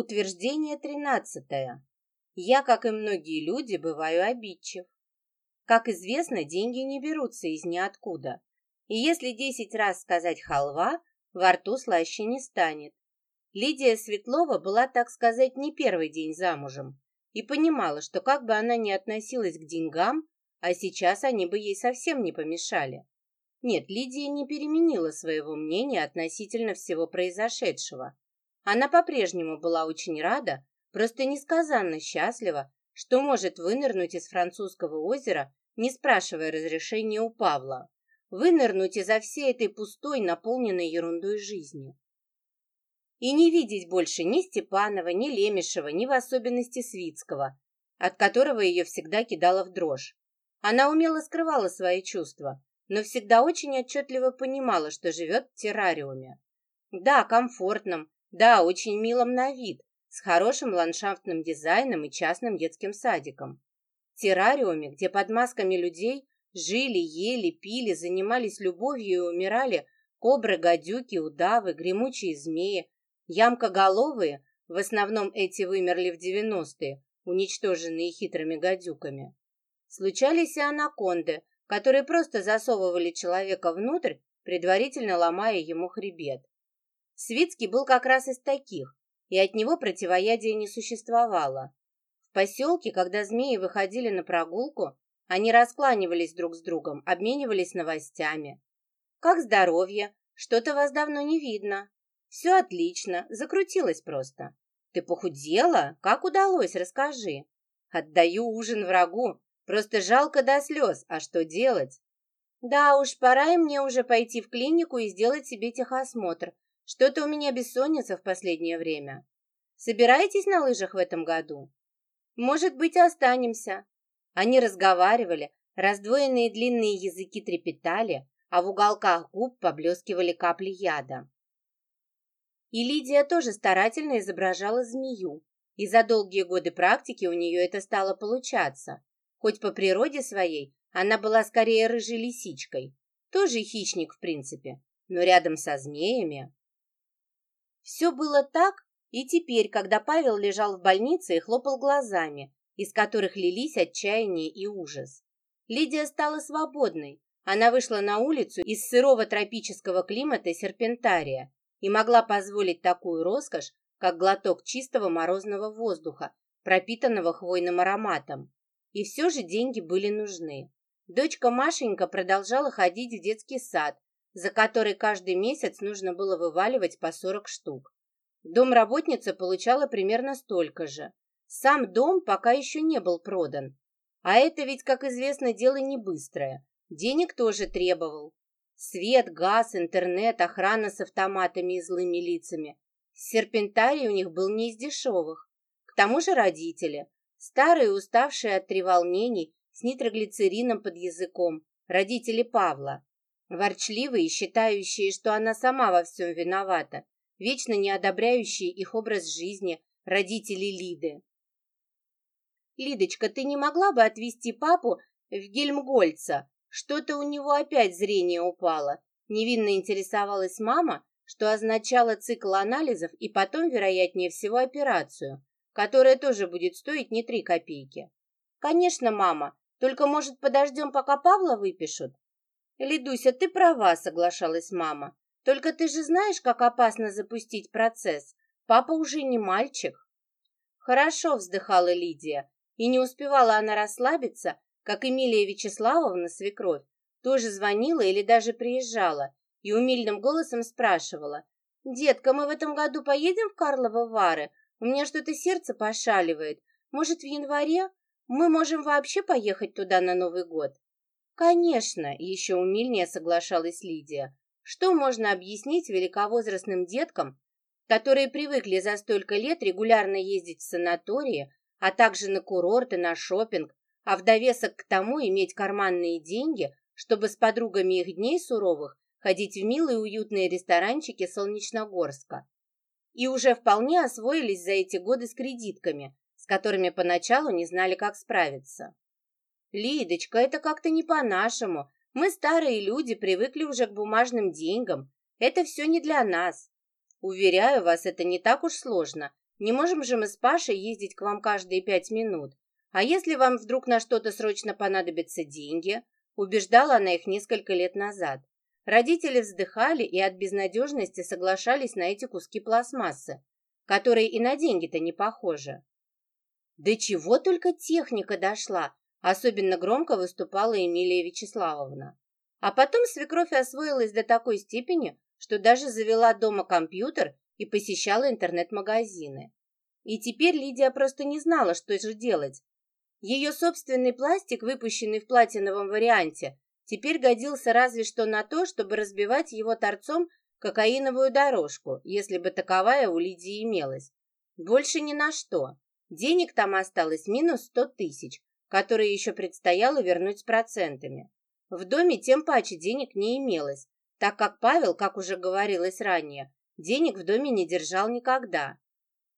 Утверждение тринадцатое. Я, как и многие люди, бываю обидчив. Как известно, деньги не берутся из ниоткуда. И если десять раз сказать «халва», во рту слаще не станет. Лидия Светлова была, так сказать, не первый день замужем и понимала, что как бы она ни относилась к деньгам, а сейчас они бы ей совсем не помешали. Нет, Лидия не переменила своего мнения относительно всего произошедшего. Она по-прежнему была очень рада, просто несказанно счастлива, что может вынырнуть из французского озера, не спрашивая разрешения у Павла. Вынырнуть изо всей этой пустой, наполненной ерундой жизни. И не видеть больше ни Степанова, ни Лемешева, ни в особенности Свицкого, от которого ее всегда кидала в дрожь. Она умело скрывала свои чувства, но всегда очень отчетливо понимала, что живет в террариуме. Да, комфортном, да, очень милом на вид, с хорошим ландшафтным дизайном и частным детским садиком. В террариуме, где под масками людей жили, ели, пили, занимались любовью и умирали кобры, гадюки, удавы, гремучие змеи, ямкоголовые, в основном эти вымерли в девяностые, уничтоженные хитрыми гадюками. Случались и анаконды, которые просто засовывали человека внутрь, предварительно ломая ему хребет. Свицкий был как раз из таких, и от него противоядия не существовало. В поселке, когда змеи выходили на прогулку, они раскланивались друг с другом, обменивались новостями. «Как здоровье? Что-то вас давно не видно». «Все отлично, закрутилось просто». «Ты похудела? Как удалось? Расскажи». «Отдаю ужин врагу. Просто жалко до слез, а что делать? Да уж, пора и мне уже пойти в клинику и сделать себе техосмотр. Что-то у меня бессонница в последнее время. Собираетесь на лыжах в этом году? Может быть, останемся. Они разговаривали, раздвоенные длинные языки трепетали, а в уголках губ поблескивали капли яда. И Лидия тоже старательно изображала змею, и за долгие годы практики у нее это стало получаться. Хоть по природе своей она была скорее рыжей лисичкой. Тоже хищник, в принципе, но рядом со змеями. Все было так, и теперь, когда Павел лежал в больнице и хлопал глазами, из которых лились отчаяние и ужас. Лидия стала свободной. Она вышла на улицу из сырого тропического климата серпентария и могла позволить такую роскошь, как глоток чистого морозного воздуха, пропитанного хвойным ароматом. И все же деньги были нужны. Дочка Машенька продолжала ходить в детский сад, за который каждый месяц нужно было вываливать по 40 штук. Домработница получала примерно столько же. Сам дом пока еще не был продан. А это ведь, как известно, дело не быстрое. Денег тоже требовал. Свет, газ, интернет, охрана с автоматами и злыми лицами. Серпентарий у них был не из дешевых. К тому же родители. Старые, уставшие от треволнений, с нитроглицерином под языком, родители Павла. Ворчливые, считающие, что она сама во всем виновата, вечно не одобряющие их образ жизни, родители Лиды. «Лидочка, ты не могла бы отвезти папу в Гельмгольца? Что-то у него опять зрение упало». Невинно интересовалась мама, что означало цикл анализов и потом, вероятнее всего, операцию которая тоже будет стоить не три копейки. Конечно, мама, только, может, подождем, пока Павла выпишут? Лидуся, ты права, соглашалась мама. Только ты же знаешь, как опасно запустить процесс. Папа уже не мальчик. Хорошо, вздыхала Лидия. И не успевала она расслабиться, как Эмилия Вячеславовна, свекровь, тоже звонила или даже приезжала и умильным голосом спрашивала. «Детка, мы в этом году поедем в Карлово Вары? У меня что-то сердце пошаливает. Может, в январе мы можем вообще поехать туда на Новый год? Конечно, еще умильнее соглашалась Лидия. Что можно объяснить великовозрастным деткам, которые привыкли за столько лет регулярно ездить в санатории, а также на курорты, на шопинг, а в довесок к тому иметь карманные деньги, чтобы с подругами их дней суровых ходить в милые уютные ресторанчики Солнечногорска и уже вполне освоились за эти годы с кредитками, с которыми поначалу не знали, как справиться. «Лидочка, это как-то не по-нашему. Мы старые люди, привыкли уже к бумажным деньгам. Это все не для нас. Уверяю вас, это не так уж сложно. Не можем же мы с Пашей ездить к вам каждые пять минут. А если вам вдруг на что-то срочно понадобятся деньги? Убеждала она их несколько лет назад. Родители вздыхали и от безнадежности соглашались на эти куски пластмассы, которые и на деньги-то не похожи. До чего только техника дошла, особенно громко выступала Эмилия Вячеславовна. А потом свекровь освоилась до такой степени, что даже завела дома компьютер и посещала интернет-магазины. И теперь Лидия просто не знала, что же делать. Ее собственный пластик, выпущенный в платиновом варианте, теперь годился разве что на то, чтобы разбивать его торцом кокаиновую дорожку, если бы таковая у Лидии имелась. Больше ни на что. Денег там осталось минус сто тысяч, которые еще предстояло вернуть с процентами. В доме тем паче денег не имелось, так как Павел, как уже говорилось ранее, денег в доме не держал никогда.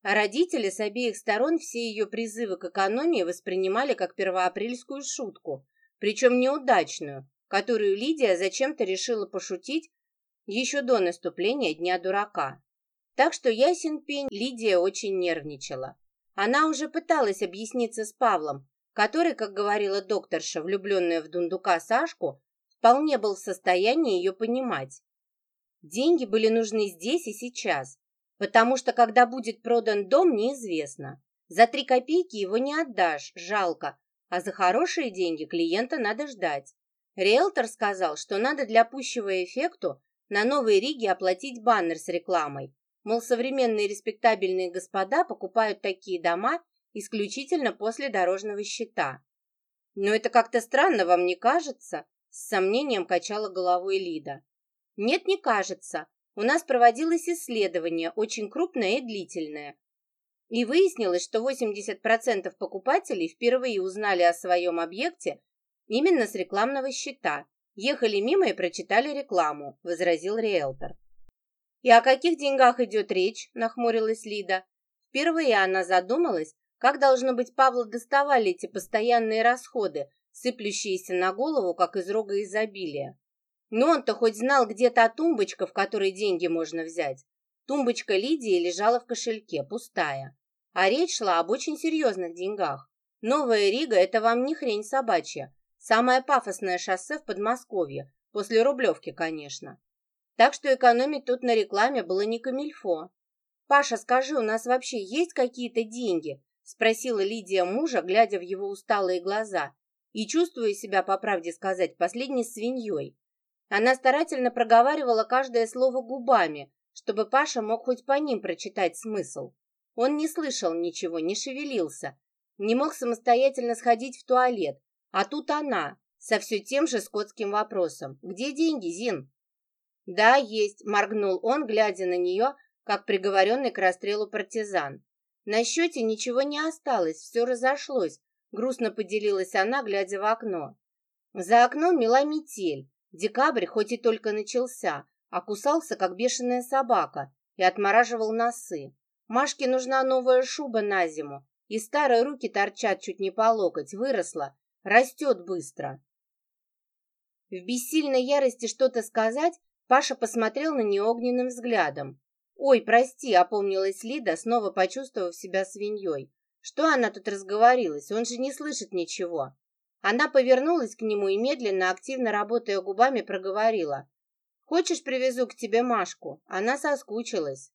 А родители с обеих сторон все ее призывы к экономии воспринимали как первоапрельскую шутку, причем неудачную, которую Лидия зачем-то решила пошутить еще до наступления Дня дурака. Так что ясен пень, Лидия очень нервничала. Она уже пыталась объясниться с Павлом, который, как говорила докторша, влюбленная в дундука Сашку, вполне был в состоянии ее понимать. Деньги были нужны здесь и сейчас, потому что когда будет продан дом, неизвестно. За три копейки его не отдашь, жалко, а за хорошие деньги клиента надо ждать. Риэлтор сказал, что надо для пущего эффекту на Новой Риге оплатить баннер с рекламой. Мол, современные респектабельные господа покупают такие дома исключительно после дорожного счета. Но это как-то странно, вам не кажется? С сомнением качала головой Лида. Нет, не кажется. У нас проводилось исследование, очень крупное и длительное. И выяснилось, что 80% покупателей впервые узнали о своем объекте Именно с рекламного счета. Ехали мимо и прочитали рекламу, возразил риэлтор. И о каких деньгах идет речь? Нахмурилась Лида. Впервые она задумалась, как, должно быть, Павла доставали эти постоянные расходы, сыплющиеся на голову, как из рога изобилия. Но он-то хоть знал, где та тумбочка, в которой деньги можно взять. Тумбочка Лидии лежала в кошельке, пустая. А речь шла об очень серьезных деньгах. Новая Рига – это вам не хрень собачья. Самое пафосное шоссе в Подмосковье, после Рублевки, конечно. Так что экономить тут на рекламе было не камильфо. «Паша, скажи, у нас вообще есть какие-то деньги?» Спросила Лидия мужа, глядя в его усталые глаза и чувствуя себя, по правде сказать, последней свиньей. Она старательно проговаривала каждое слово губами, чтобы Паша мог хоть по ним прочитать смысл. Он не слышал ничего, не шевелился, не мог самостоятельно сходить в туалет, а тут она, со все тем же скотским вопросом. «Где деньги, Зин?» «Да, есть», — моргнул он, глядя на нее, как приговоренный к расстрелу партизан. «На счете ничего не осталось, все разошлось», — грустно поделилась она, глядя в окно. За окном мела метель. Декабрь, хоть и только начался, окусался, как бешеная собака, и отмораживал носы. Машке нужна новая шуба на зиму, и старые руки торчат чуть не по локоть, выросла, Растет быстро. В бессильной ярости что-то сказать, Паша посмотрел на нее огненным взглядом. «Ой, прости», — опомнилась Лида, снова почувствовав себя свиньей. «Что она тут разговорилась? Он же не слышит ничего». Она повернулась к нему и медленно, активно работая губами, проговорила. «Хочешь, привезу к тебе Машку? Она соскучилась».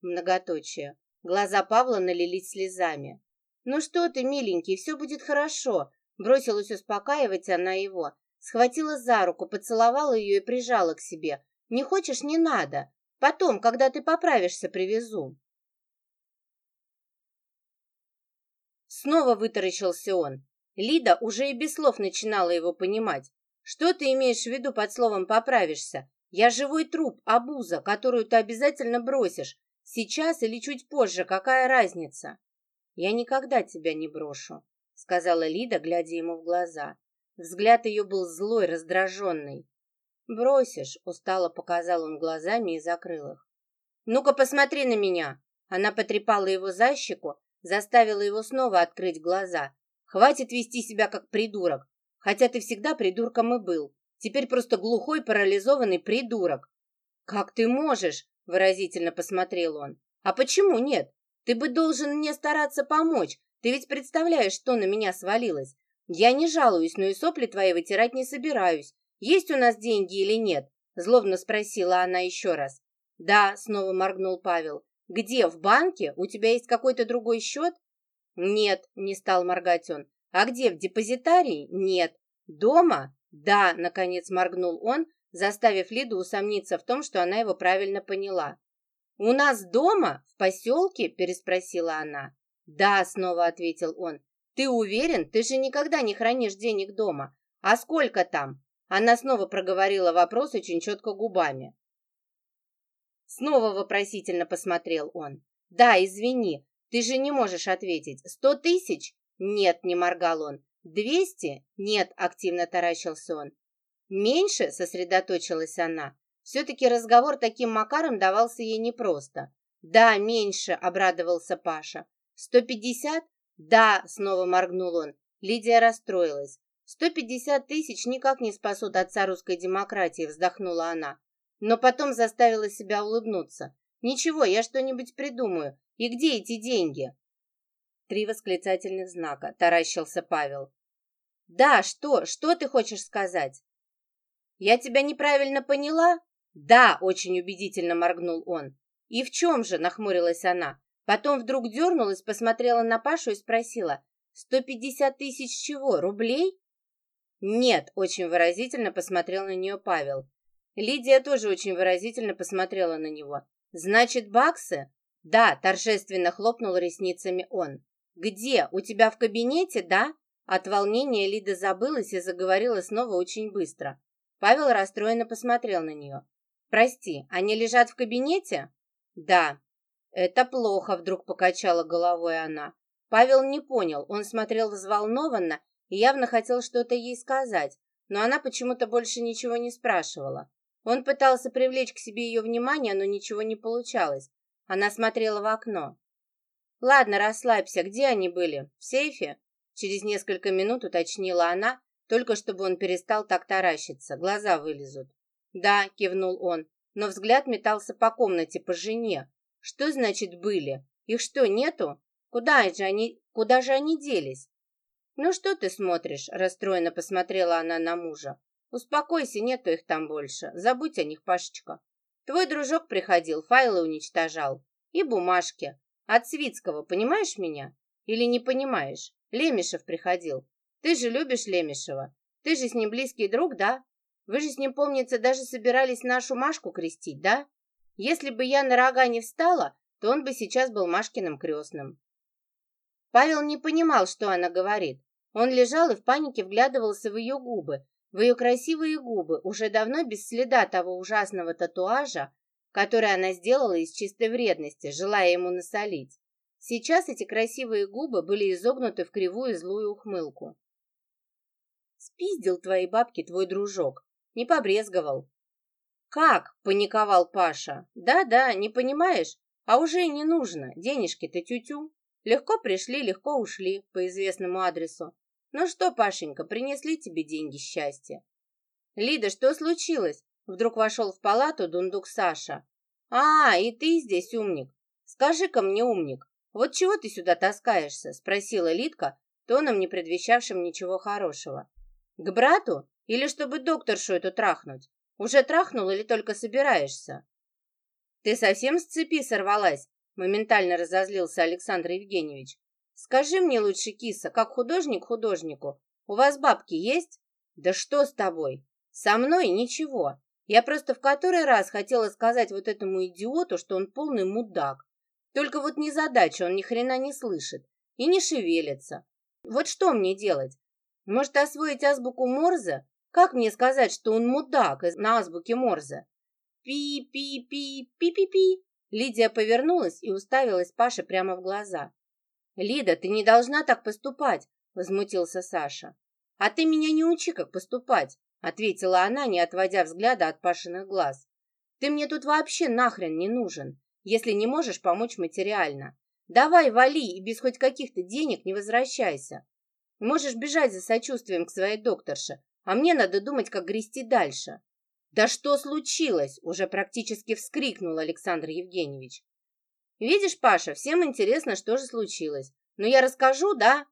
Многоточие. Глаза Павла налились слезами. «Ну что ты, миленький, все будет хорошо. Бросилась успокаивать она его, схватила за руку, поцеловала ее и прижала к себе. «Не хочешь, не надо. Потом, когда ты поправишься, привезу». Снова вытаращился он. Лида уже и без слов начинала его понимать. «Что ты имеешь в виду под словом «поправишься»? Я живой труп, обуза, которую ты обязательно бросишь. Сейчас или чуть позже, какая разница?» «Я никогда тебя не брошу», сказала Лида, глядя ему в глаза. Взгляд ее был злой, раздраженный. «Бросишь», — устало показал он глазами и закрыл их. «Ну-ка, посмотри на меня!» Она потрепала его за щеку, заставила его снова открыть глаза. «Хватит вести себя как придурок, хотя ты всегда придурком и был. Теперь просто глухой, парализованный придурок». «Как ты можешь?» — выразительно посмотрел он. «А почему нет? Ты бы должен мне стараться помочь. Ты ведь представляешь, что на меня свалилось. Я не жалуюсь, но и сопли твои вытирать не собираюсь. Есть у нас деньги или нет? Злобно спросила она еще раз. Да, снова моргнул Павел. Где, в банке? У тебя есть какой-то другой счет? Нет, не стал моргать он. А где, в депозитарии? Нет. Дома? Да, наконец моргнул он, заставив Лиду усомниться в том, что она его правильно поняла. «У нас дома? В поселке?» – переспросила она. «Да», – снова ответил он. «Ты уверен? Ты же никогда не хранишь денег дома. А сколько там?» Она снова проговорила вопрос очень четко губами. Снова вопросительно посмотрел он. «Да, извини, ты же не можешь ответить. Сто тысяч?» «Нет», — не моргал он. «Двести?» «Нет», — активно таращился он. «Меньше?» — сосредоточилась она. Все-таки разговор таким макаром давался ей непросто. «Да, меньше», — обрадовался Паша. «Сто пятьдесят?» «Да», — снова моргнул он. Лидия расстроилась. «Сто пятьдесят тысяч никак не спасут отца русской демократии», — вздохнула она. Но потом заставила себя улыбнуться. «Ничего, я что-нибудь придумаю. И где эти деньги?» Три восклицательных знака. Таращился Павел. «Да, что? Что ты хочешь сказать?» «Я тебя неправильно поняла?» «Да», — очень убедительно моргнул он. «И в чем же?» — нахмурилась она. Потом вдруг дернулась, посмотрела на Пашу и спросила. «Сто пятьдесят тысяч чего? Рублей?» «Нет», — очень выразительно посмотрел на нее Павел. Лидия тоже очень выразительно посмотрела на него. «Значит, баксы?» «Да», — торжественно хлопнул ресницами он. «Где? У тебя в кабинете, да?» От волнения Лида забылась и заговорила снова очень быстро. Павел расстроенно посмотрел на нее. «Прости, они лежат в кабинете?» «Да». «Это плохо», — вдруг покачала головой она. Павел не понял, он смотрел взволнованно и явно хотел что-то ей сказать, но она почему-то больше ничего не спрашивала. Он пытался привлечь к себе ее внимание, но ничего не получалось. Она смотрела в окно. «Ладно, расслабься. Где они были? В сейфе?» Через несколько минут уточнила она, только чтобы он перестал так таращиться. Глаза вылезут. «Да», — кивнул он, но взгляд метался по комнате, по жене. «Что значит «были»? Их что, нету? Куда же они, куда же они делись?» «Ну что ты смотришь?» — расстроенно посмотрела она на мужа. «Успокойся, нету их там больше. Забудь о них, Пашечка. Твой дружок приходил, файлы уничтожал. И бумажки. От Свицкого, понимаешь меня? Или не понимаешь? Лемешев приходил. Ты же любишь Лемешева. Ты же с ним близкий друг, да? Вы же с ним, помнится, даже собирались нашу Машку крестить, да? Если бы я на рога не встала, то он бы сейчас был Машкиным крестным». Павел не понимал, что она говорит. Он лежал и в панике вглядывался в ее губы, в ее красивые губы, уже давно без следа того ужасного татуажа, который она сделала из чистой вредности, желая ему насолить. Сейчас эти красивые губы были изогнуты в кривую злую ухмылку. «Спиздил твои бабки твой дружок. Не побрезговал». «Как?» — паниковал Паша. «Да-да, не понимаешь? А уже и не нужно. Денежки-то тю-тю. Легко пришли, легко ушли по известному адресу. «Ну что, Пашенька, принесли тебе деньги счастья?» «Лида, что случилось?» Вдруг вошел в палату дундук Саша. «А, и ты здесь, умник. Скажи-ка мне, умник, вот чего ты сюда таскаешься?» Спросила Лидка, тоном, не предвещавшим ничего хорошего. «К брату? Или чтобы докторшу эту трахнуть? Уже трахнул или только собираешься?» «Ты совсем с цепи сорвалась?» Моментально разозлился Александр Евгеньевич. Скажи мне лучше, киса, как художник художнику, у вас бабки есть? Да что с тобой? Со мной ничего. Я просто в который раз хотела сказать вот этому идиоту, что он полный мудак. Только вот незадача, он ни хрена не слышит и не шевелится. Вот что мне делать? Может, освоить азбуку Морзе? Как мне сказать, что он мудак на азбуке Морзе? Пи-пи-пи, Лидия повернулась и уставилась Паше прямо в глаза. «Лида, ты не должна так поступать!» — возмутился Саша. «А ты меня не учи, как поступать!» — ответила она, не отводя взгляда от Пашиных глаз. «Ты мне тут вообще нахрен не нужен, если не можешь помочь материально. Давай, вали, и без хоть каких-то денег не возвращайся. Можешь бежать за сочувствием к своей докторше, а мне надо думать, как грести дальше». «Да что случилось?» — уже практически вскрикнул Александр Евгеньевич. Видишь, Паша, всем интересно, что же случилось. Но я расскажу, да?»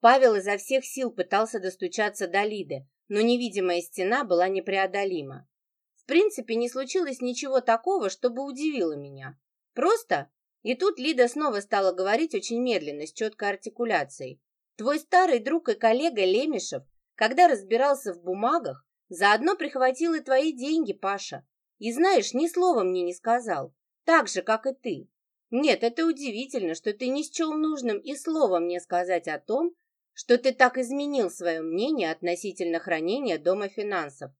Павел изо всех сил пытался достучаться до Лиды, но невидимая стена была непреодолима. В принципе, не случилось ничего такого, чтобы удивило меня. Просто... И тут Лида снова стала говорить очень медленно, с четкой артикуляцией. Твой старый друг и коллега Лемешев, когда разбирался в бумагах, заодно прихватил и твои деньги, Паша. И знаешь, ни слова мне не сказал. Так же, как и ты. Нет, это удивительно, что ты не счел нужным и слова мне сказать о том, что ты так изменил свое мнение относительно хранения дома финансов.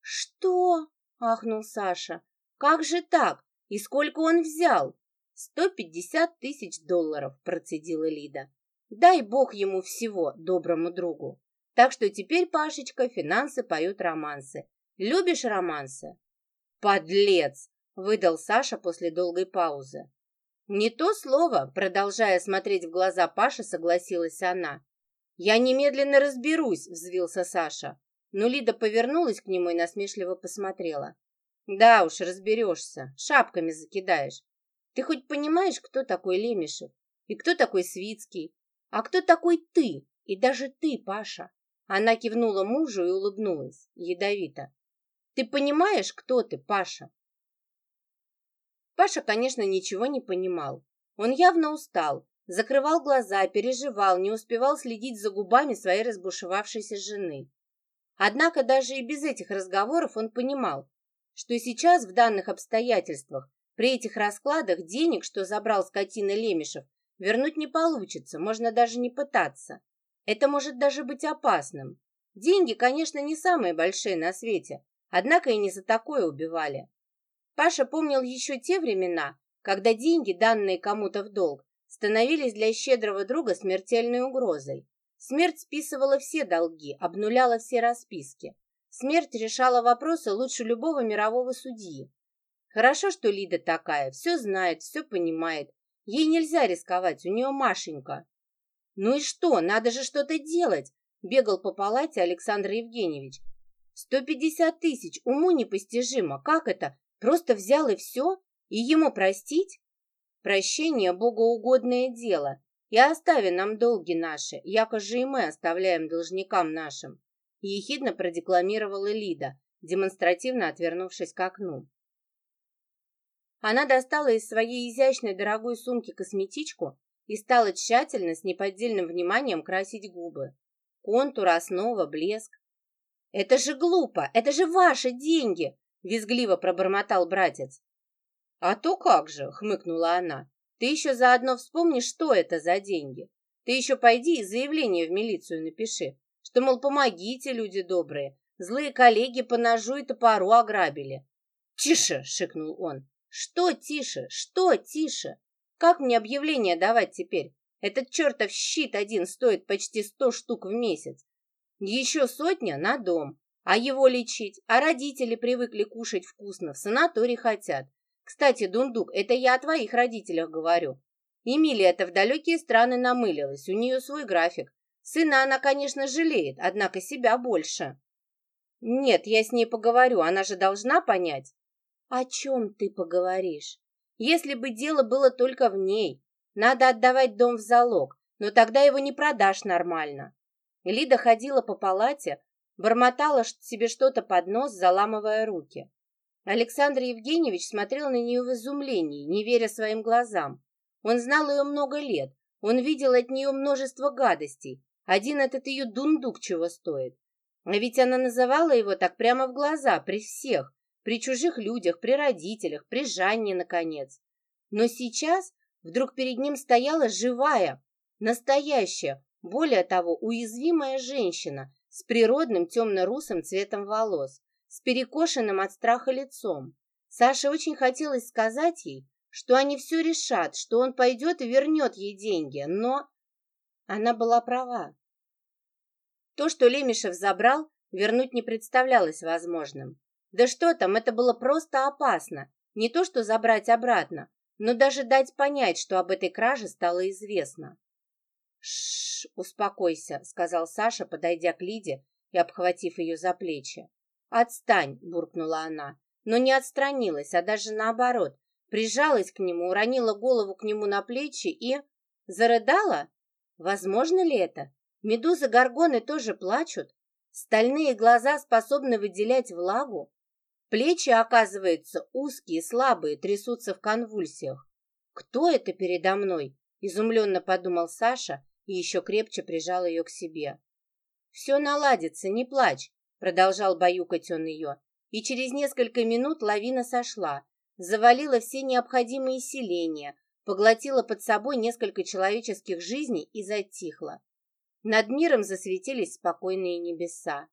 Что? Ахнул Саша. Как же так? И сколько он взял? Сто пятьдесят тысяч долларов, процедила Лида. Дай бог ему всего, доброму другу. Так что теперь, Пашечка, финансы поют романсы. Любишь романсы? Подлец! Выдал Саша после долгой паузы. Не то слово, продолжая смотреть в глаза Паши, согласилась она. Я немедленно разберусь, взвился Саша. Но Лида повернулась к нему и насмешливо посмотрела. Да уж, разберешься, шапками закидаешь. Ты хоть понимаешь, кто такой Лемешев? И кто такой Свицкий? А кто такой ты? И даже ты, Паша? Она кивнула мужу и улыбнулась, ядовито. Ты понимаешь, кто ты, Паша? Паша, конечно, ничего не понимал. Он явно устал, закрывал глаза, переживал, не успевал следить за губами своей разбушевавшейся жены. Однако даже и без этих разговоров он понимал, что сейчас в данных обстоятельствах, при этих раскладах денег, что забрал скотина Лемешев, вернуть не получится, можно даже не пытаться. Это может даже быть опасным. Деньги, конечно, не самые большие на свете, однако и не за такое убивали. Паша помнил еще те времена, когда деньги, данные кому-то в долг, становились для щедрого друга смертельной угрозой. Смерть списывала все долги, обнуляла все расписки. Смерть решала вопросы лучше любого мирового судьи. Хорошо, что Лида такая, все знает, все понимает. Ей нельзя рисковать, у нее Машенька. Ну и что, надо же что-то делать, бегал по палате Александр Евгеньевич. Сто пятьдесят тысяч, уму непостижимо. Как это? Просто взял и все? И ему простить? Прощение – богоугодное дело. И остави нам долги наши, яко же и мы оставляем должникам нашим. Ехидно продекламировала Лида, демонстративно отвернувшись к окну. Она достала из своей изящной дорогой сумки косметичку и стала тщательно, с неподдельным вниманием красить губы. Контур, основа, блеск. «Это же глупо! Это же ваши деньги!» — визгливо пробормотал братец. «А то как же!» — хмыкнула она. Ты еще заодно вспомни, что это за деньги. Ты еще пойди и заявление в милицию напиши, что, мол, помогите, люди добрые. Злые коллеги по ножу и топору ограбили. «Тише!» — шикнул он. «Что тише? Что тише? Как мне объявление давать теперь? Этот чертов щит один стоит почти сто штук в месяц. Еще сотня на дом. А его лечить? А родители привыкли кушать вкусно, в санаторий хотят. Кстати, Дундук, это я о твоих родителях говорю. Эмилия-то в далекие страны намылилась, у нее свой график. Сына она, конечно, жалеет, однако себя больше. Нет, я с ней поговорю, она же должна понять. О чем ты поговоришь? Если бы дело было только в ней. Надо отдавать дом в залог, но тогда его не продашь нормально. Лида ходила по палате, бормотала себе что-то под нос, заламывая руки. Александр Евгеньевич смотрел на нее в изумлении, не веря своим глазам. Он знал ее много лет, он видел от нее множество гадостей. Один этот ее дундук чего стоит. А ведь она называла его так прямо в глаза, при всех, при чужих людях, при родителях, при Жанне, наконец. Но сейчас вдруг перед ним стояла живая, настоящая, более того, уязвимая женщина с природным темно-русым цветом волос с перекошенным от страха лицом. Саше очень хотелось сказать ей, что они все решат, что он пойдет и вернет ей деньги, но она была права. То, что Лемешев забрал, вернуть не представлялось возможным. Да что там, это было просто опасно. Не то, что забрать обратно, но даже дать понять, что об этой краже стало известно. «Шш, успокойся», — сказал Саша, подойдя к Лиде и обхватив ее за плечи. «Отстань!» – буркнула она, но не отстранилась, а даже наоборот, прижалась к нему, уронила голову к нему на плечи и... зарыдала? Возможно ли это? Медузы-горгоны тоже плачут? Стальные глаза способны выделять влагу? Плечи, оказывается, узкие, слабые, трясутся в конвульсиях. «Кто это передо мной?» – изумленно подумал Саша и еще крепче прижал ее к себе. «Все наладится, не плачь», – продолжал баюкать он ее. И через несколько минут лавина сошла, завалила все необходимые селения, поглотила под собой несколько человеческих жизней и затихла. Над миром засветились спокойные небеса.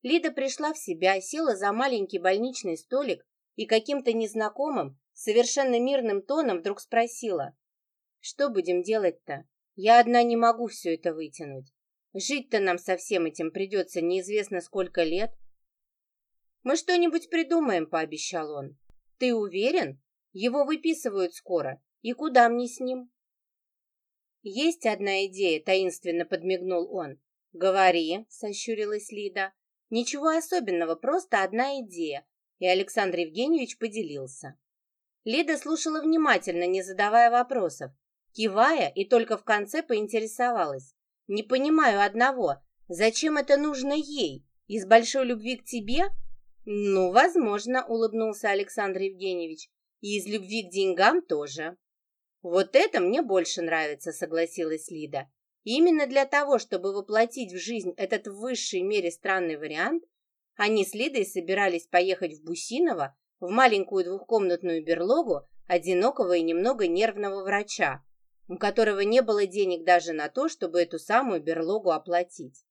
Лида пришла в себя, села за маленький больничный столик и каким-то незнакомым, совершенно мирным тоном вдруг спросила. «Что будем делать-то? Я одна не могу все это вытянуть. Жить-то нам со всем этим придется неизвестно сколько лет». «Мы что-нибудь придумаем», — пообещал он. «Ты уверен? Его выписывают скоро. И куда мне с ним?» «Есть одна идея», — таинственно подмигнул он. «Говори», — сощурилась Лида. «Ничего особенного, просто одна идея». И Александр Евгеньевич поделился. Лида слушала внимательно, не задавая вопросов, кивая и только в конце поинтересовалась. «Не понимаю одного. Зачем это нужно ей? Из большой любви к тебе?» «Ну, возможно», — улыбнулся Александр Евгеньевич. «И из любви к деньгам тоже». «Вот это мне больше нравится», — согласилась Лида. именно для того, чтобы воплотить в жизнь этот в высшей мере странный вариант, они с Лидой собирались поехать в Бусиново, в маленькую двухкомнатную берлогу одинокого и немного нервного врача, у которого не было денег даже на то, чтобы эту самую берлогу оплатить.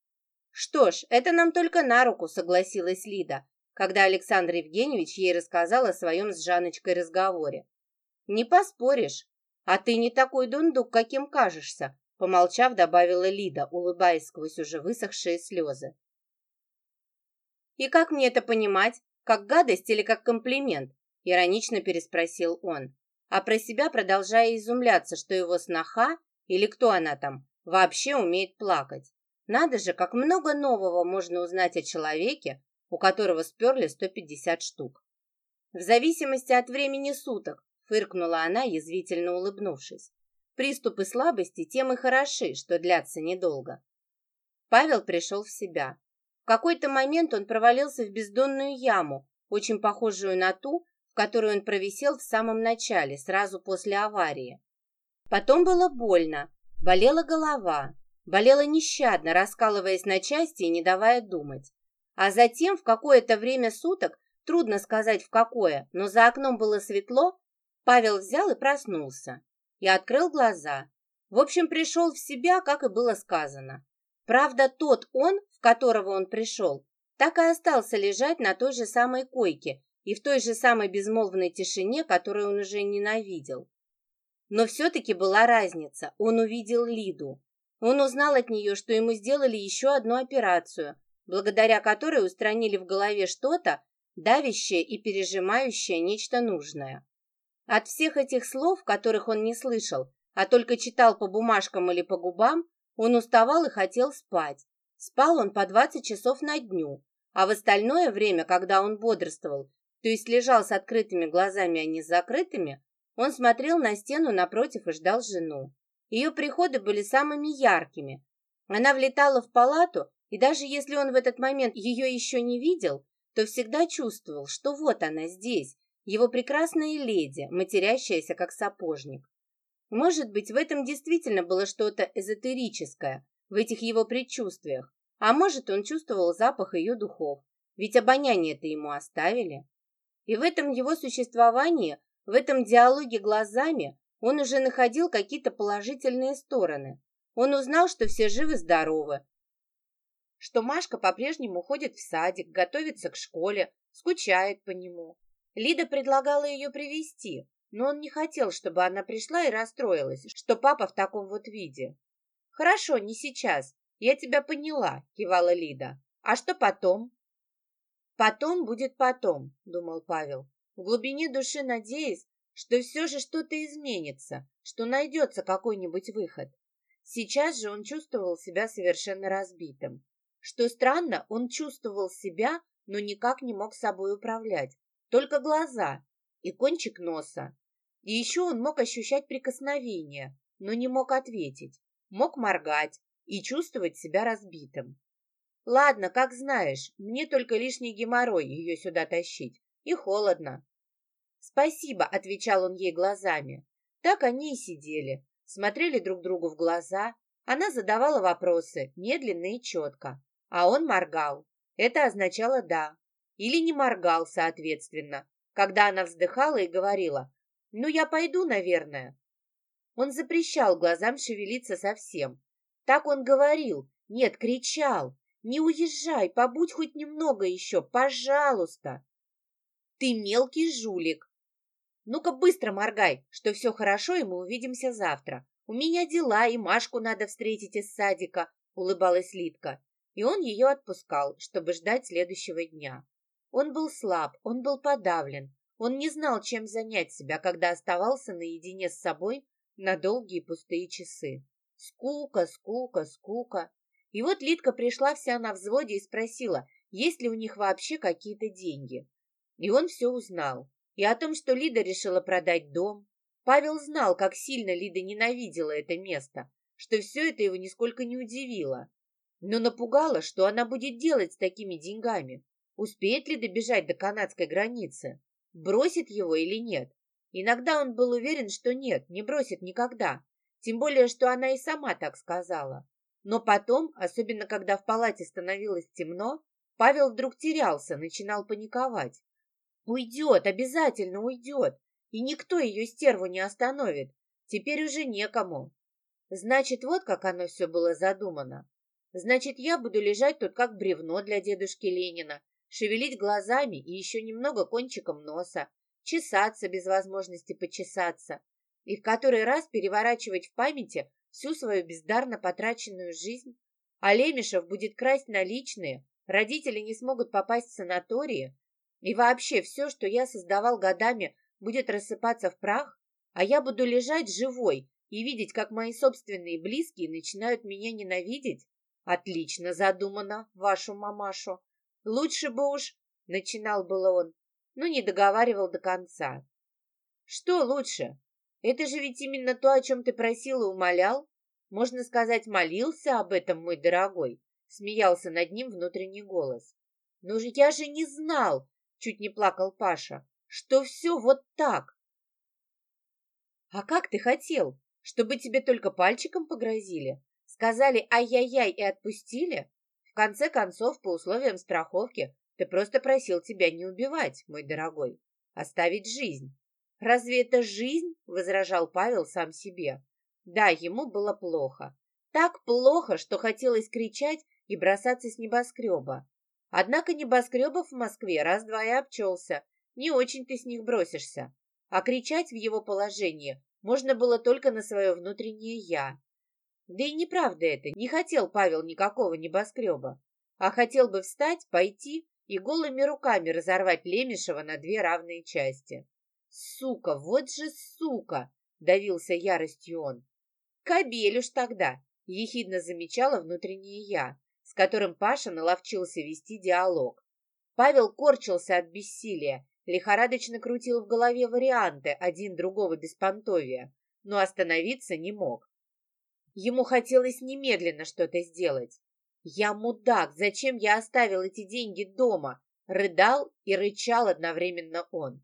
«Что ж, это нам только на руку», — согласилась Лида, когда Александр Евгеньевич ей рассказал о своем с Жаночкой разговоре. «Не поспоришь, «А ты не такой дундук, каким кажешься», помолчав, добавила Лида, улыбаясь сквозь уже высохшие слезы. «И как мне это понимать? Как гадость или как комплимент?» иронично переспросил он, а про себя продолжая изумляться, что его сноха, или кто она там, вообще умеет плакать. Надо же, как много нового можно узнать о человеке, у которого сперли 150 штук. В зависимости от времени суток, фыркнула она, язвительно улыбнувшись. Приступы слабости тем и хороши, что длятся недолго. Павел пришел в себя. В какой-то момент он провалился в бездонную яму, очень похожую на ту, в которую он провисел в самом начале, сразу после аварии. Потом было больно, болела голова, болела нещадно, раскалываясь на части и не давая думать. А затем в какое-то время суток, трудно сказать в какое, но за окном было светло, Павел взял и проснулся. И открыл глаза. В общем, пришел в себя, как и было сказано. Правда, тот он, в которого он пришел, так и остался лежать на той же самой койке и в той же самой безмолвной тишине, которую он уже ненавидел. Но все-таки была разница. Он увидел Лиду. Он узнал от нее, что ему сделали еще одну операцию, благодаря которой устранили в голове что-то, давящее и пережимающее нечто нужное. От всех этих слов, которых он не слышал, а только читал по бумажкам или по губам, он уставал и хотел спать. Спал он по 20 часов на дню, а в остальное время, когда он бодрствовал, то есть лежал с открытыми глазами, а не с закрытыми, он смотрел на стену напротив и ждал жену. Ее приходы были самыми яркими. Она влетала в палату, и даже если он в этот момент ее еще не видел, то всегда чувствовал, что вот она здесь, его прекрасная леди, матерящаяся как сапожник. Может быть, в этом действительно было что-то эзотерическое, в этих его предчувствиях, а может, он чувствовал запах ее духов, ведь обоняние-то ему оставили. И в этом его существовании, в этом диалоге глазами, он уже находил какие-то положительные стороны. Он узнал, что все живы-здоровы, что Машка по-прежнему ходит в садик, готовится к школе, скучает по нему, Лида предлагала ее привести, но он не хотел, чтобы она пришла и расстроилась, что папа в таком вот виде. «Хорошо, не сейчас. Я тебя поняла», — кивала Лида. «А что потом?» «Потом будет потом», — думал Павел, в глубине души надеясь, что все же что-то изменится, что найдется какой-нибудь выход. Сейчас же он чувствовал себя совершенно разбитым. Что странно, он чувствовал себя, но никак не мог собой управлять, только глаза и кончик носа. И еще он мог ощущать прикосновение, но не мог ответить, мог моргать и чувствовать себя разбитым. Ладно, как знаешь, мне только лишний геморрой ее сюда тащить. И холодно. Спасибо, отвечал он ей глазами. Так они и сидели, смотрели друг другу в глаза. Она задавала вопросы, медленно и четко. А он моргал. Это означало «да». Или не моргал, соответственно, когда она вздыхала и говорила «Ну, я пойду, наверное». Он запрещал глазам шевелиться совсем. Так он говорил, нет, кричал. «Не уезжай, побудь хоть немного еще, пожалуйста!» «Ты мелкий жулик!» «Ну-ка быстро моргай, что все хорошо, и мы увидимся завтра. У меня дела, и Машку надо встретить из садика», — улыбалась Литка. И он ее отпускал, чтобы ждать следующего дня. Он был слаб, он был подавлен, он не знал, чем занять себя, когда оставался наедине с собой на долгие пустые часы. Скука, скука, скука. И вот Литка пришла вся на взводе и спросила, есть ли у них вообще какие-то деньги. И он все узнал. И о том, что Лида решила продать дом. Павел знал, как сильно Лида ненавидела это место, что все это его нисколько не удивило. Но напугало, что она будет делать с такими деньгами. Успеет ли добежать до канадской границы? Бросит его или нет? Иногда он был уверен, что нет, не бросит никогда. Тем более, что она и сама так сказала. Но потом, особенно когда в палате становилось темно, Павел вдруг терялся, начинал паниковать. Уйдет, обязательно уйдет, и никто ее стерву не остановит. Теперь уже некому. Значит, вот как оно все было задумано. Значит, я буду лежать тут как бревно для дедушки Ленина, шевелить глазами и еще немного кончиком носа, чесаться без возможности почесаться и в который раз переворачивать в памяти всю свою бездарно потраченную жизнь. А Лемешев будет красть наличные, родители не смогут попасть в санатории, и вообще все, что я создавал годами, будет рассыпаться в прах, а я буду лежать живой и видеть, как мои собственные близкие начинают меня ненавидеть. Отлично задумано, вашу мамашу. Лучше бы уж, начинал было он, но не договаривал до конца. Что лучше? Это же ведь именно то, о чем ты просил и умолял. Можно сказать, молился об этом, мой дорогой. Смеялся над ним внутренний голос. Но же я же не знал, чуть не плакал Паша, что все вот так. А как ты хотел? Чтобы тебе только пальчиком погрозили? Сказали ай-яй-яй и отпустили? В конце концов, по условиям страховки, ты просто просил тебя не убивать, мой дорогой, оставить жизнь. Разве это жизнь? возражал Павел сам себе. Да, ему было плохо. Так плохо, что хотелось кричать и бросаться с небоскреба. Однако небоскребов в Москве раз-два и обчелся. Не очень ты с них бросишься. А кричать в его положении можно было только на свое внутреннее «я». Да и неправда это, не хотел Павел никакого небоскреба, а хотел бы встать, пойти и голыми руками разорвать Лемешева на две равные части. «Сука, вот же сука!» — давился яростью он. «Кобель уж тогда!» — ехидно замечала внутреннее «я», с которым Паша наловчился вести диалог. Павел корчился от бессилия, лихорадочно крутил в голове варианты, один другого беспонтовия, но остановиться не мог. Ему хотелось немедленно что-то сделать. «Я мудак! Зачем я оставил эти деньги дома?» Рыдал и рычал одновременно он.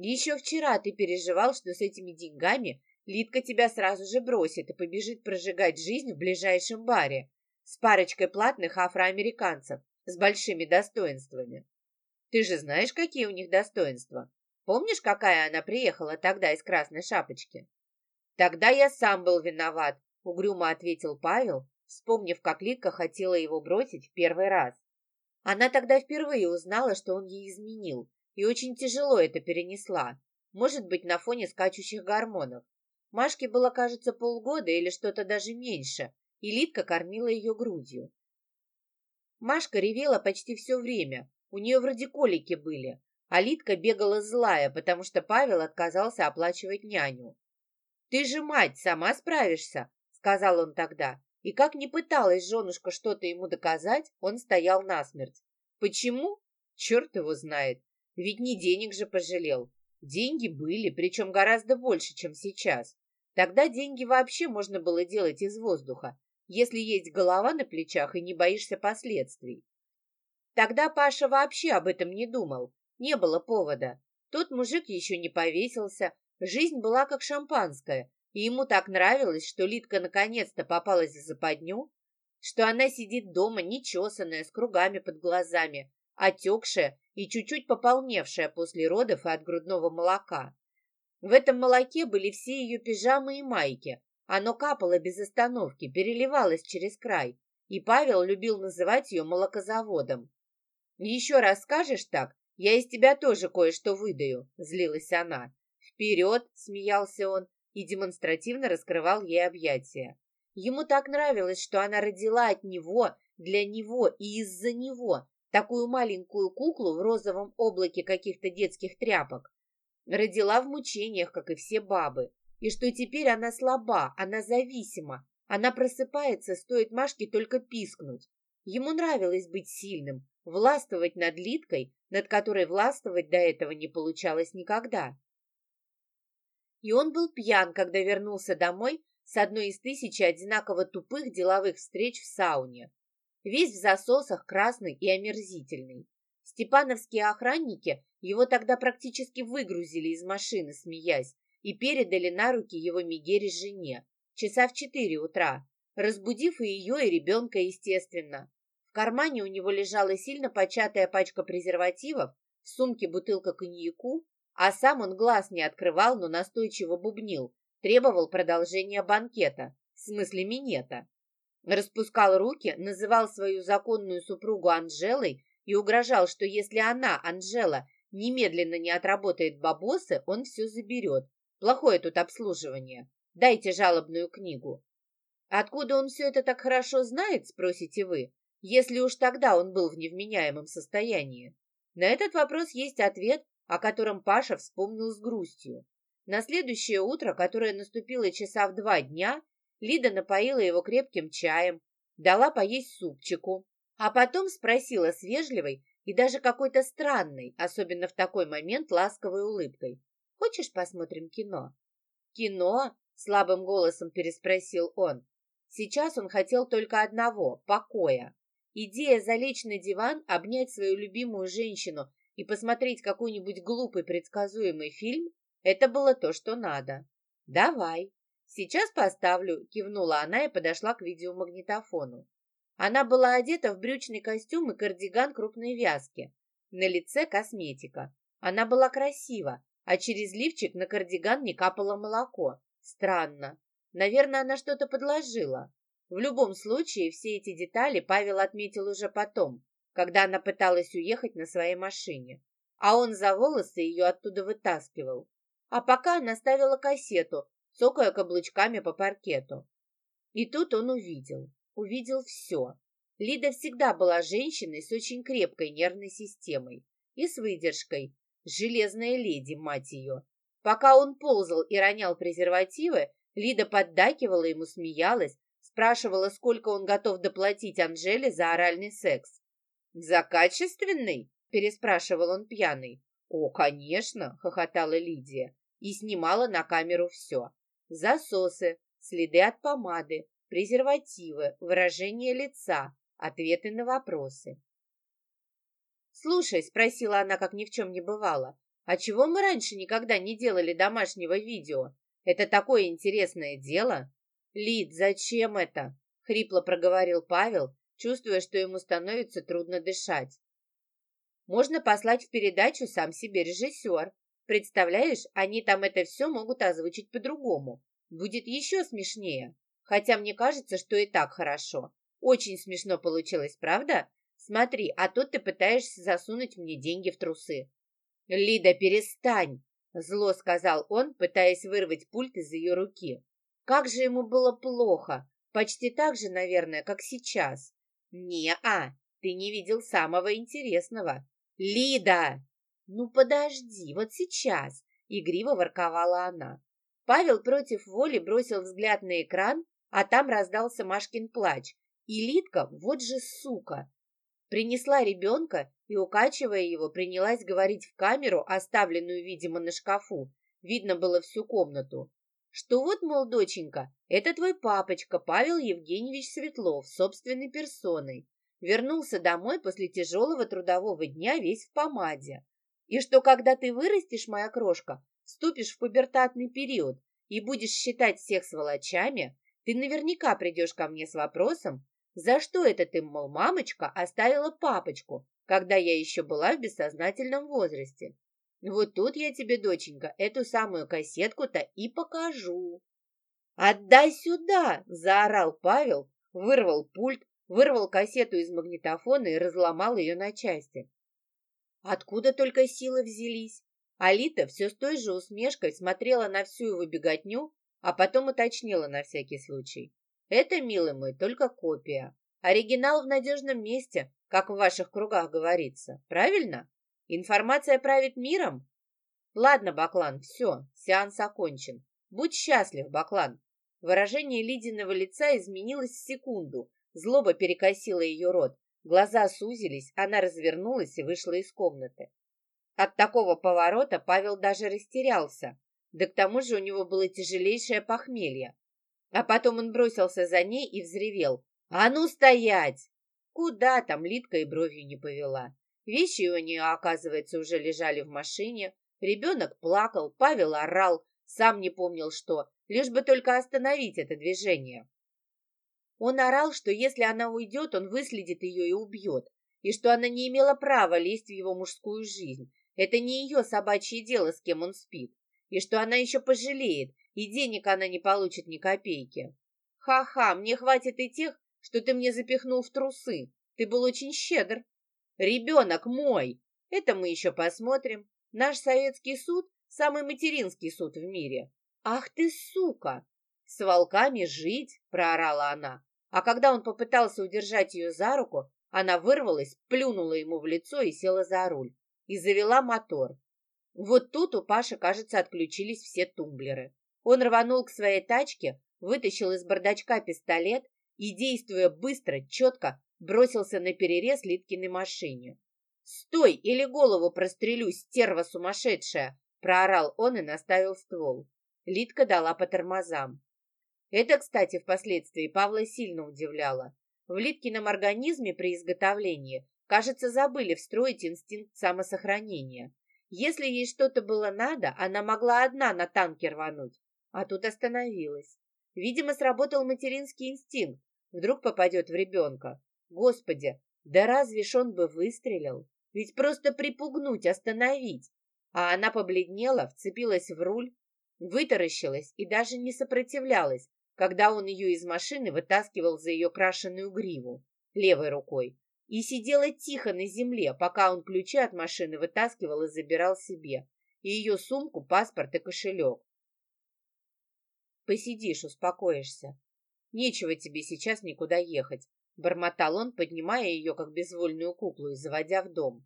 «Еще вчера ты переживал, что с этими деньгами Литка тебя сразу же бросит и побежит прожигать жизнь в ближайшем баре с парочкой платных афроамериканцев с большими достоинствами. Ты же знаешь, какие у них достоинства? Помнишь, какая она приехала тогда из Красной Шапочки? Тогда я сам был виноват, угрюмо ответил Павел, вспомнив, как Литка хотела его бросить в первый раз. Она тогда впервые узнала, что он ей изменил, и очень тяжело это перенесла, может быть, на фоне скачущих гормонов. Машке было, кажется, полгода или что-то даже меньше, и Литка кормила ее грудью. Машка ревела почти все время, у нее вроде колики были, а Литка бегала злая, потому что Павел отказался оплачивать няню. «Ты же мать, сама справишься», сказал он тогда. И как ни пыталась женушка что-то ему доказать, он стоял насмерть. Почему? Черт его знает. Ведь не денег же пожалел. Деньги были, причем гораздо больше, чем сейчас. Тогда деньги вообще можно было делать из воздуха, если есть голова на плечах и не боишься последствий. Тогда Паша вообще об этом не думал, не было повода. Тот мужик еще не повесился, жизнь была как шампанское, и ему так нравилось, что Литка наконец-то попалась в западню, что она сидит дома нечесанная, с кругами под глазами, отекшая и чуть-чуть пополневшая после родов и от грудного молока. В этом молоке были все ее пижамы и майки. Оно капало без остановки, переливалось через край, и Павел любил называть ее молокозаводом. «Еще раз скажешь так, я из тебя тоже кое-что выдаю», — злилась она. «Вперед!» — смеялся он и демонстративно раскрывал ей объятия. Ему так нравилось, что она родила от него, для него и из-за него такую маленькую куклу в розовом облаке каких-то детских тряпок. Родила в мучениях, как и все бабы. И что теперь она слаба, она зависима. Она просыпается, стоит Машке только пискнуть. Ему нравилось быть сильным, властвовать над Литкой, над которой властвовать до этого не получалось никогда. И он был пьян, когда вернулся домой с одной из тысячи одинаково тупых деловых встреч в сауне. Весь в засосах, красный и омерзительный. Степановские охранники его тогда практически выгрузили из машины, смеясь, и передали на руки его Мегере жене, часа в четыре утра, разбудив и ее, и ребенка, естественно. В кармане у него лежала сильно початая пачка презервативов, в сумке бутылка коньяку, а сам он глаз не открывал, но настойчиво бубнил, Требовал продолжения банкета, в смысле минета. Распускал руки, называл свою законную супругу Анжелой и угрожал, что если она, Анжела, немедленно не отработает бабосы, он все заберет. Плохое тут обслуживание. Дайте жалобную книгу. Откуда он все это так хорошо знает, спросите вы, если уж тогда он был в невменяемом состоянии? На этот вопрос есть ответ, о котором Паша вспомнил с грустью. На следующее утро, которое наступило часа в два дня, Лида напоила его крепким чаем, дала поесть супчику, а потом спросила с вежливой и даже какой-то странной, особенно в такой момент, ласковой улыбкой. «Хочешь, посмотрим кино?» «Кино?» — слабым голосом переспросил он. Сейчас он хотел только одного — покоя. Идея залечь на диван, обнять свою любимую женщину и посмотреть какой-нибудь глупый предсказуемый фильм это было то, что надо. «Давай». «Сейчас поставлю», — кивнула она и подошла к видеомагнитофону. Она была одета в брючный костюм и кардиган крупной вязки. На лице косметика. Она была красива, а через лифчик на кардиган не капало молоко. Странно. Наверное, она что-то подложила. В любом случае, все эти детали Павел отметил уже потом, когда она пыталась уехать на своей машине. А он за волосы ее оттуда вытаскивал. А пока она ставила кассету, цокая каблучками по паркету. И тут он увидел, увидел все. Лида всегда была женщиной с очень крепкой нервной системой и с выдержкой. Железная леди, мать ее. Пока он ползал и ронял презервативы, Лида поддакивала ему, смеялась, спрашивала, сколько он готов доплатить Анжеле за оральный секс. «За качественный?» – переспрашивал он пьяный. «О, конечно!» – хохотала Лидия и снимала на камеру все. Засосы, следы от помады, презервативы, выражение лица, ответы на вопросы. «Слушай», — спросила она, как ни в чем не бывало, «а чего мы раньше никогда не делали домашнего видео? Это такое интересное дело». «Лид, зачем это?» — хрипло проговорил Павел, чувствуя, что ему становится трудно дышать. «Можно послать в передачу сам себе режиссер, Представляешь, они там это все могут озвучить по-другому. Будет еще смешнее. Хотя мне кажется, что и так хорошо. Очень смешно получилось, правда? Смотри, а тут ты пытаешься засунуть мне деньги в трусы. Лида, перестань! Зло сказал он, пытаясь вырвать пульт из ее руки. Как же ему было плохо. Почти так же, наверное, как сейчас. Не-а, ты не видел самого интересного. Лида! «Ну подожди, вот сейчас!» — игриво ворковала она. Павел против воли бросил взгляд на экран, а там раздался Машкин плач. И Литка, вот же сука! Принесла ребенка и, укачивая его, принялась говорить в камеру, оставленную, видимо, на шкафу. Видно было всю комнату. Что вот, мол, доченька, это твой папочка Павел Евгеньевич Светлов, собственной персоной. Вернулся домой после тяжелого трудового дня весь в помаде. И что, когда ты вырастешь, моя крошка, вступишь в пубертатный период и будешь считать всех сволочами, ты наверняка придешь ко мне с вопросом, за что это ты, мол, мамочка, оставила папочку, когда я еще была в бессознательном возрасте? Вот тут я тебе, доченька, эту самую кассетку-то и покажу. «Отдай сюда!» – заорал Павел, вырвал пульт, вырвал кассету из магнитофона и разломал ее на части. Откуда только силы взялись? Алита все с той же усмешкой смотрела на всю его беготню, а потом уточнила на всякий случай. Это, милый мой, только копия. Оригинал в надежном месте, как в ваших кругах говорится. Правильно? Информация правит миром? Ладно, Баклан, все, сеанс окончен. Будь счастлив, Баклан. Выражение Лидиного лица изменилось в секунду. Злоба перекосила ее рот. Глаза сузились, она развернулась и вышла из комнаты. От такого поворота Павел даже растерялся. Да к тому же у него было тяжелейшее похмелье. А потом он бросился за ней и взревел. «А ну стоять!» Куда там Литка и бровью не повела. Вещи у нее, оказывается, уже лежали в машине. Ребенок плакал, Павел орал, сам не помнил что, лишь бы только остановить это движение. Он орал, что если она уйдет, он выследит ее и убьет, и что она не имела права лезть в его мужскую жизнь. Это не ее собачье дело, с кем он спит, и что она еще пожалеет, и денег она не получит ни копейки. Ха-ха, мне хватит и тех, что ты мне запихнул в трусы. Ты был очень щедр. Ребенок мой! Это мы еще посмотрим. Наш советский суд – самый материнский суд в мире. Ах ты, сука! С волками жить, проорала она. А когда он попытался удержать ее за руку, она вырвалась, плюнула ему в лицо и села за руль. И завела мотор. Вот тут у Паши, кажется, отключились все тумблеры. Он рванул к своей тачке, вытащил из бардачка пистолет и, действуя быстро, четко, бросился на перерез Литкиной машине. «Стой, или голову прострелю, стерва сумасшедшая!» проорал он и наставил ствол. Литка дала по тормозам. Это, кстати, впоследствии Павла сильно удивляло. В Литкином организме при изготовлении, кажется, забыли встроить инстинкт самосохранения. Если ей что-то было надо, она могла одна на танке рвануть, а тут остановилась. Видимо, сработал материнский инстинкт. Вдруг попадет в ребенка. Господи, да разве ж он бы выстрелил? Ведь просто припугнуть, остановить. А она побледнела, вцепилась в руль, вытаращилась и даже не сопротивлялась, когда он ее из машины вытаскивал за ее крашеную гриву левой рукой и сидела тихо на земле, пока он ключи от машины вытаскивал и забирал себе, и ее сумку, паспорт и кошелек. Посидишь, успокоишься. Нечего тебе сейчас никуда ехать, бормотал он, поднимая ее, как безвольную куклу, и заводя в дом.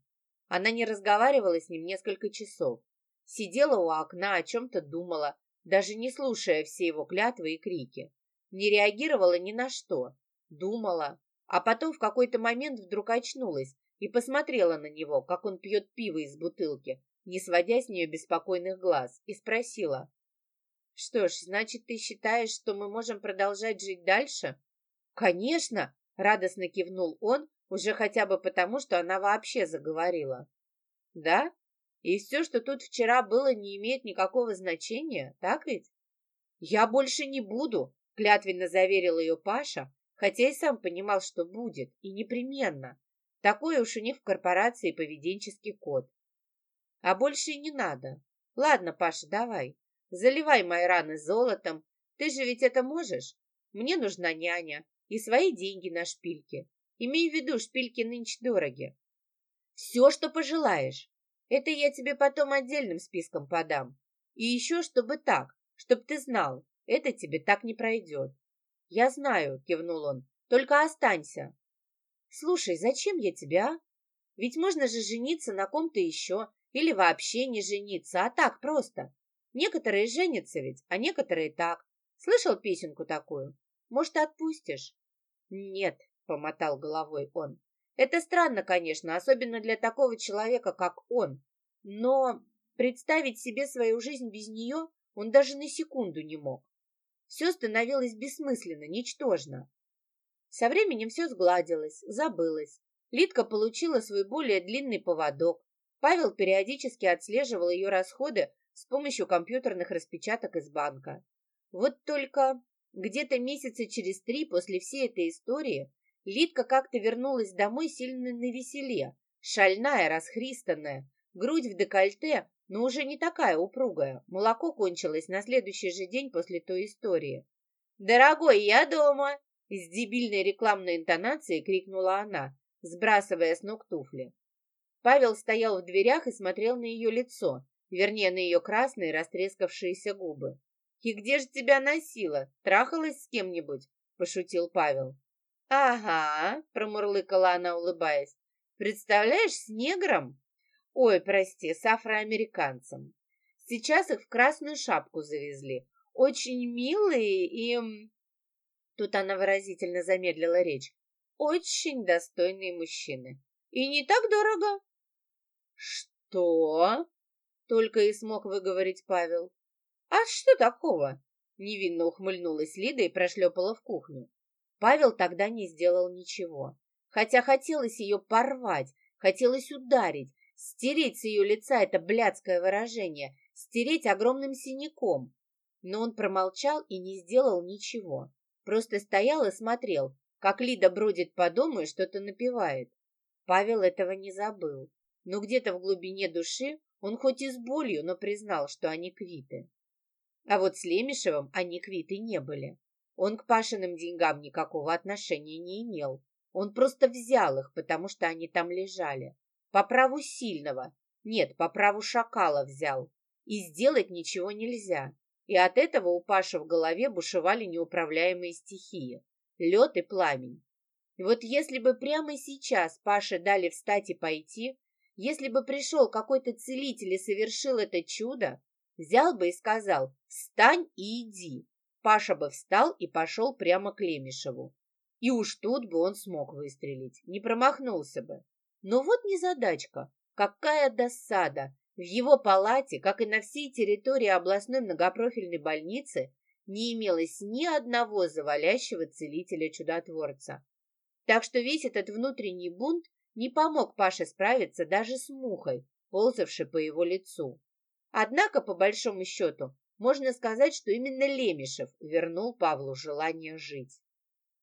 Она не разговаривала с ним несколько часов. Сидела у окна, о чем-то думала, даже не слушая все его клятвы и крики. Не реагировала ни на что. Думала. А потом в какой-то момент вдруг очнулась и посмотрела на него, как он пьет пиво из бутылки, не сводя с нее беспокойных глаз, и спросила. Что ж, значит, ты считаешь, что мы можем продолжать жить дальше? Конечно, радостно кивнул он, уже хотя бы потому, что она вообще заговорила. Да? И все, что тут вчера было, не имеет никакого значения, так ведь? Я больше не буду, клятвенно заверил ее Паша, хотя и сам понимал, что будет, и непременно. Такой уж у них в корпорации поведенческий код. А больше и не надо. Ладно, Паша, давай. Заливай мои раны золотом. Ты же ведь это можешь? Мне нужна няня и свои деньги на шпильки. Имей в виду, шпильки нынче дороги. Все, что пожелаешь. Это я тебе потом отдельным списком подам. И еще, чтобы так, чтобы ты знал, это тебе так не пройдет. Я знаю, кивнул он, только останься. Слушай, зачем я тебя? Ведь можно же жениться на ком-то еще или вообще не жениться, а так просто. Некоторые женятся ведь, а некоторые так. Слышал песенку такую? Может, отпустишь? Нет, помотал головой он. Это странно, конечно, особенно для такого человека, как он. Но представить себе свою жизнь без нее он даже на секунду не мог. Все становилось бессмысленно, ничтожно. Со временем все сгладилось, забылось. Лидка получила свой более длинный поводок. Павел периодически отслеживал ее расходы с помощью компьютерных распечаток из банка. Вот только где-то месяца через три после всей этой истории Лидка как-то вернулась домой сильно навеселе, шальная, расхристанная, грудь в декольте, но уже не такая упругая. Молоко кончилось на следующий же день после той истории. «Дорогой, я дома!» С дебильной рекламной интонацией крикнула она, сбрасывая с ног туфли. Павел стоял в дверях и смотрел на ее лицо, вернее, на ее красные растрескавшиеся губы. «И где же тебя носила? Трахалась с кем-нибудь?» — пошутил Павел. «Ага», — промурлыкала она, улыбаясь. «Представляешь, с негром?» «Ой, прости, с афроамериканцем. Сейчас их в красную шапку завезли. Очень милые и...» Тут она выразительно замедлила речь. «Очень достойные мужчины. И не так дорого». «Что?» — только и смог выговорить Павел. «А что такого?» — невинно ухмыльнулась Лида и прошлепала в кухню. Павел тогда не сделал ничего. Хотя хотелось ее порвать, хотелось ударить, стереть с ее лица это блядское выражение, стереть огромным синяком. Но он промолчал и не сделал ничего. Просто стоял и смотрел, как Лида бродит по дому и что-то напевает. Павел этого не забыл. Но где-то в глубине души он хоть и с болью, но признал, что они квиты. А вот с Лемешевым они квиты не были. Он к Пашиным деньгам никакого отношения не имел. Он просто взял их, потому что они там лежали. По праву сильного. Нет, по праву шакала взял. И сделать ничего нельзя. И от этого у Паши в голове бушевали неуправляемые стихии. Лед и пламень. И вот если бы прямо сейчас Паше дали встать и пойти, если бы пришел какой-то целитель и совершил это чудо, взял бы и сказал «Встань и иди», Паша бы встал и пошел прямо к Лемешеву. И уж тут бы он смог выстрелить, не промахнулся бы. Но вот незадачка, какая досада! В его палате, как и на всей территории областной многопрофильной больницы, не имелось ни одного завалящего целителя-чудотворца. Так что весь этот внутренний бунт не помог Паше справиться даже с мухой, ползавшей по его лицу. Однако, по большому счету, можно сказать, что именно Лемешев вернул Павлу желание жить.